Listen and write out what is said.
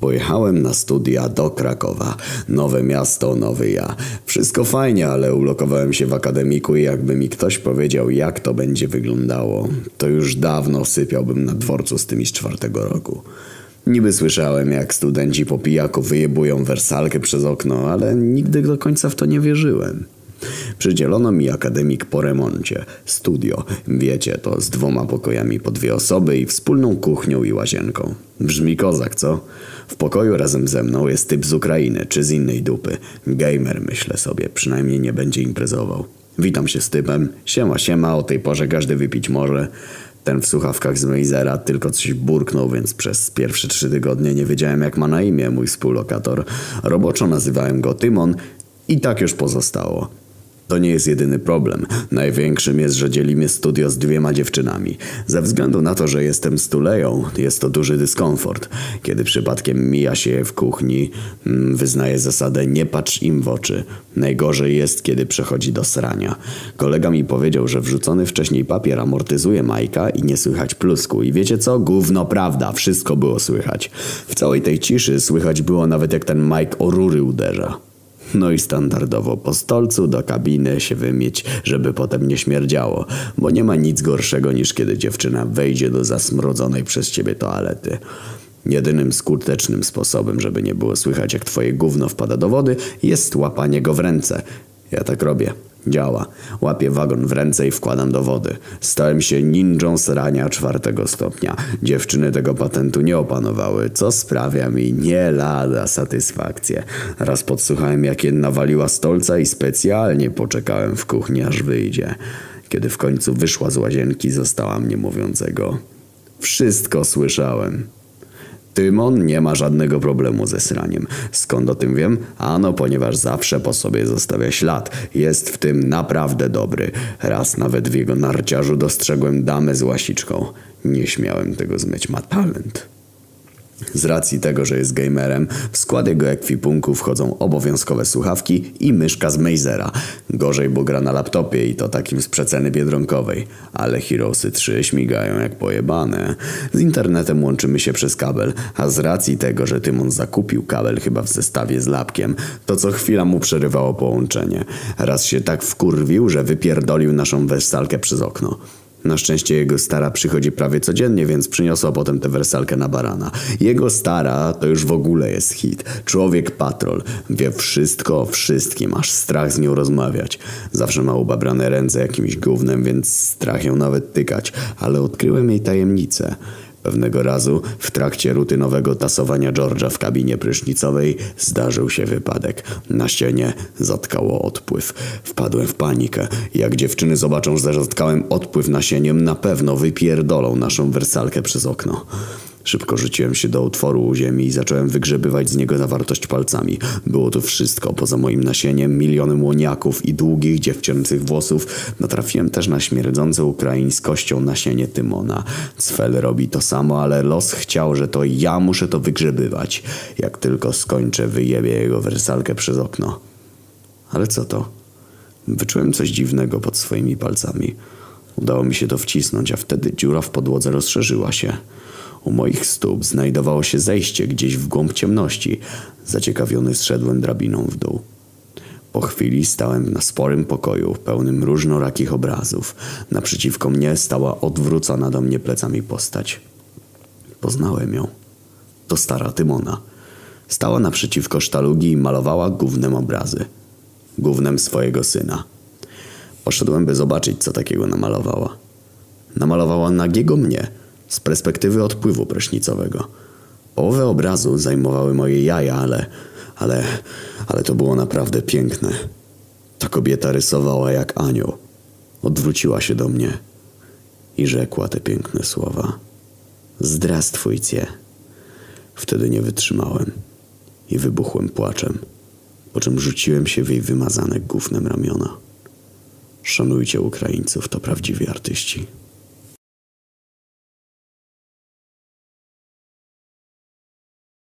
Pojechałem na studia do Krakowa. Nowe miasto, nowy ja. Wszystko fajnie, ale ulokowałem się w akademiku i jakby mi ktoś powiedział, jak to będzie wyglądało, to już dawno sypiałbym na dworcu z tymi z czwartego roku. Niby słyszałem, jak studenci po pijaku wyjebują wersalkę przez okno, ale nigdy do końca w to nie wierzyłem. Przydzielono mi akademik po remoncie. Studio, wiecie, to z dwoma pokojami po dwie osoby i wspólną kuchnią i łazienką. Brzmi kozak, co? W pokoju razem ze mną jest typ z Ukrainy czy z innej dupy. Gamer, myślę sobie, przynajmniej nie będzie imprezował. Witam się z typem. Siema, siema, o tej porze każdy wypić może. Ten w słuchawkach z Mazera tylko coś burknął, więc przez pierwsze trzy tygodnie nie wiedziałem jak ma na imię mój współlokator. Roboczo nazywałem go Tymon i tak już pozostało. To nie jest jedyny problem. Największym jest, że dzielimy studio z dwiema dziewczynami. Ze względu na to, że jestem stuleją, jest to duży dyskomfort. Kiedy przypadkiem mija się je w kuchni, mm, wyznaję zasadę nie patrz im w oczy. Najgorzej jest, kiedy przechodzi do srania. Kolega mi powiedział, że wrzucony wcześniej papier amortyzuje Majka i nie słychać plusku. I wiecie co? Gówno prawda, wszystko było słychać. W całej tej ciszy słychać było nawet jak ten Mike o rury uderza. No i standardowo po stolcu do kabiny się wymieć, żeby potem nie śmierdziało, bo nie ma nic gorszego niż kiedy dziewczyna wejdzie do zasmrodzonej przez ciebie toalety. Jedynym skutecznym sposobem, żeby nie było słychać jak twoje gówno wpada do wody, jest łapanie go w ręce. Ja tak robię. Działa. Łapię wagon w ręce i wkładam do wody. Stałem się ninją srania czwartego stopnia. Dziewczyny tego patentu nie opanowały, co sprawia mi nie lada satysfakcję. Raz podsłuchałem jak jedna waliła stolca i specjalnie poczekałem w kuchni aż wyjdzie. Kiedy w końcu wyszła z łazienki została mnie mówiącego. Wszystko słyszałem. Tymon nie ma żadnego problemu ze sraniem. Skąd o tym wiem? Ano, ponieważ zawsze po sobie zostawia ślad. Jest w tym naprawdę dobry. Raz nawet w jego narciarzu dostrzegłem damę z łasiczką. Nie śmiałem tego zmyć. Ma talent. Z racji tego, że jest gamerem, w skład jego ekwipunku wchodzą obowiązkowe słuchawki i myszka z Mazera. Gorzej, bo gra na laptopie i to takim z przeceny biedronkowej. Ale Heroesy 3 śmigają jak pojebane. Z internetem łączymy się przez kabel, a z racji tego, że Tymon zakupił kabel chyba w zestawie z lapkiem, to co chwila mu przerywało połączenie. Raz się tak wkurwił, że wypierdolił naszą wersalkę przez okno. Na szczęście jego stara przychodzi prawie codziennie, więc przyniosła potem tę wersalkę na barana. Jego stara to już w ogóle jest hit. Człowiek patrol. Wie wszystko o wszystkim, aż strach z nią rozmawiać. Zawsze ma ubabrane ręce jakimś gównem, więc strach ją nawet tykać. Ale odkryłem jej tajemnicę. Pewnego razu w trakcie rutynowego tasowania George'a w kabinie prysznicowej zdarzył się wypadek. Na ścianie zatkało odpływ. Wpadłem w panikę. Jak dziewczyny zobaczą, że zatkałem odpływ nasieniem, na pewno wypierdolą naszą wersalkę przez okno. Szybko rzuciłem się do otworu u ziemi i zacząłem wygrzebywać z niego zawartość palcami. Było to wszystko, poza moim nasieniem, milionem łoniaków i długich dziewczęcych włosów. Natrafiłem też na śmierdzące ukraińskością nasienie Tymona. Cfel robi to samo, ale los chciał, że to ja muszę to wygrzebywać. Jak tylko skończę, wyjebie jego wersalkę przez okno. Ale co to? Wyczułem coś dziwnego pod swoimi palcami. Udało mi się to wcisnąć, a wtedy dziura w podłodze rozszerzyła się. U moich stóp znajdowało się zejście gdzieś w głąb ciemności. Zaciekawiony zszedłem drabiną w dół. Po chwili stałem na sporym pokoju, pełnym różnorakich obrazów. Naprzeciwko mnie stała odwrócona do mnie plecami postać. Poznałem ją. To stara Tymona. Stała naprzeciwko sztalugi i malowała głównym obrazy. Głównym swojego syna. Poszedłem, by zobaczyć, co takiego namalowała. Namalowała nagiego mnie – z perspektywy odpływu prysznicowego. Połowę obrazu zajmowały moje jaja, ale, ale, ale to było naprawdę piękne. Ta kobieta rysowała jak anioł. Odwróciła się do mnie i rzekła te piękne słowa. Zdrastwujcie. Wtedy nie wytrzymałem i wybuchłem płaczem, po czym rzuciłem się w jej wymazane gównem ramiona. Szanujcie Ukraińców, to prawdziwi artyści.